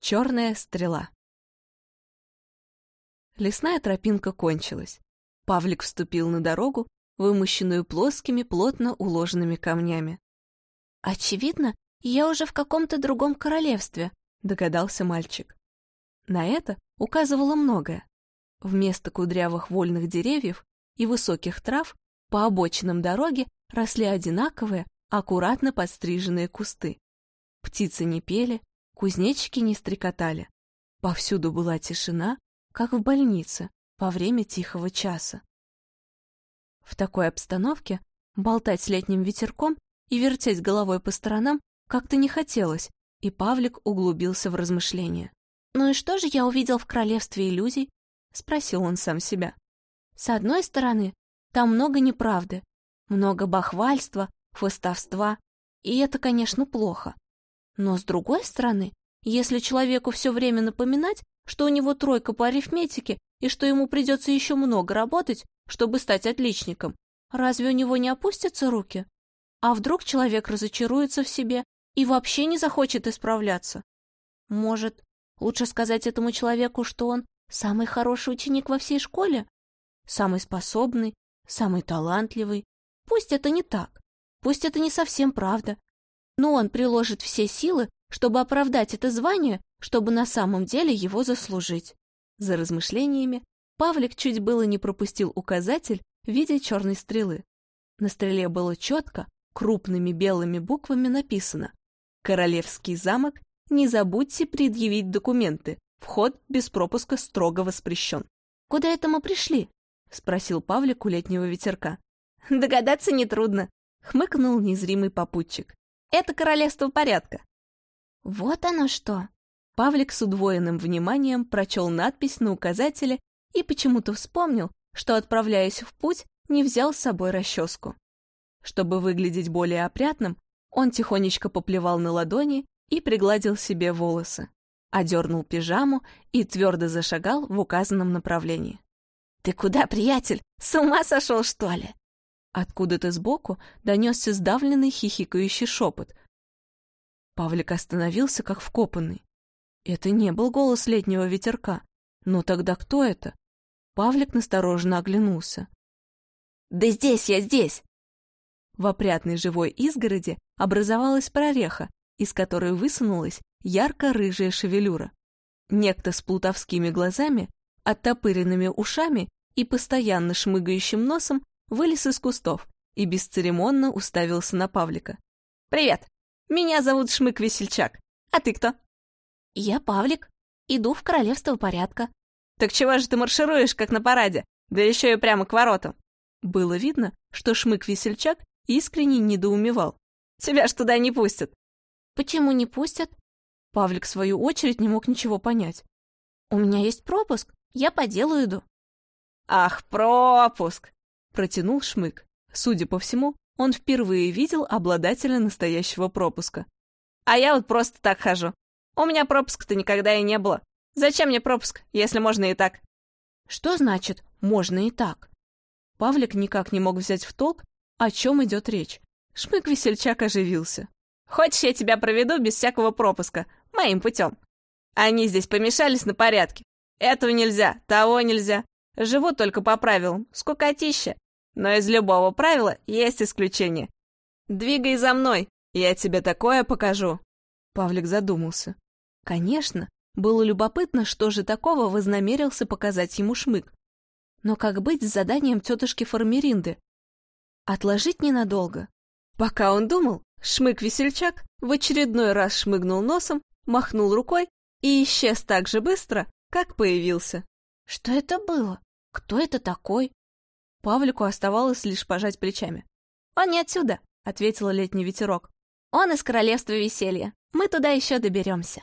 Черная стрела Лесная тропинка кончилась. Павлик вступил на дорогу, вымощенную плоскими, плотно уложенными камнями. «Очевидно, я уже в каком-то другом королевстве», — догадался мальчик. На это указывало многое. Вместо кудрявых вольных деревьев и высоких трав по обочинам дороги росли одинаковые, аккуратно подстриженные кусты. Птицы не пели, кузнечики не стрекотали. Повсюду была тишина, как в больнице во время тихого часа. В такой обстановке болтать с летним ветерком и вертеть головой по сторонам как-то не хотелось, и Павлик углубился в размышления. «Ну и что же я увидел в королевстве иллюзий?» — спросил он сам себя. «С одной стороны, там много неправды, много бахвальства, хвостовства, и это, конечно, плохо. Но с другой стороны, если человеку все время напоминать, что у него тройка по арифметике и что ему придется еще много работать, чтобы стать отличником, разве у него не опустятся руки? А вдруг человек разочаруется в себе и вообще не захочет исправляться? Может, лучше сказать этому человеку, что он самый хороший ученик во всей школе? Самый способный, самый талантливый? Пусть это не так, пусть это не совсем правда, но он приложит все силы, чтобы оправдать это звание чтобы на самом деле его заслужить. За размышлениями Павлик чуть было не пропустил указатель в виде черной стрелы. На стреле было четко, крупными белыми буквами написано «Королевский замок, не забудьте предъявить документы, вход без пропуска строго воспрещен». «Куда это мы пришли?» — спросил Павлик у летнего ветерка. Догадаться нетрудно, хмыкнул незримый попутчик. Это королевство порядка. Вот оно что. Павлик с удвоенным вниманием прочел надпись на указателе и почему-то вспомнил, что, отправляясь в путь, не взял с собой расческу. Чтобы выглядеть более опрятным, он тихонечко поплевал на ладони и пригладил себе волосы, одернул пижаму и твердо зашагал в указанном направлении. «Ты куда, приятель? С ума сошел, что ли?» Откуда-то сбоку донесся сдавленный хихикающий шепот. Павлик остановился, как вкопанный. Это не был голос летнего ветерка. Но тогда кто это? Павлик настороженно оглянулся. «Да здесь я, здесь!» В опрятной живой изгороди образовалась прореха, из которой высунулась ярко-рыжая шевелюра. Некто с плутовскими глазами, оттопыренными ушами и постоянно шмыгающим носом вылез из кустов и бесцеремонно уставился на Павлика. «Привет! Меня зовут Шмык-Весельчак. А ты кто?» «Я Павлик. Иду в королевство порядка». «Так чего же ты маршируешь, как на параде? Да еще и прямо к воротам!» Было видно, что Шмык-Весельчак искренне недоумевал. «Тебя ж туда не пустят!» «Почему не пустят?» Павлик, в свою очередь, не мог ничего понять. «У меня есть пропуск. Я по делу иду». «Ах, пропуск!» — протянул Шмык. Судя по всему, он впервые видел обладателя настоящего пропуска. «А я вот просто так хожу. У меня пропуска-то никогда и не было. Зачем мне пропуск, если можно и так?» «Что значит «можно и так»?» Павлик никак не мог взять в толк, о чем идет речь. Шмык-весельчак оживился. «Хочешь, я тебя проведу без всякого пропуска, моим путем? Они здесь помешались на порядке. Этого нельзя, того нельзя. Живут только по правилам, скукотища. Но из любого правила есть исключение. Двигай за мной, я тебе такое покажу. Павлик задумался. Конечно, было любопытно, что же такого вознамерился показать ему Шмык. Но как быть с заданием тетушки Формеринды? Отложить ненадолго. Пока он думал, Шмык-весельчак в очередной раз шмыгнул носом, махнул рукой и исчез так же быстро, как появился. Что это было? Кто это такой? Павлику оставалось лишь пожать плечами. «Он не отсюда», — ответила летний ветерок. «Он из королевства веселья. Мы туда еще доберемся».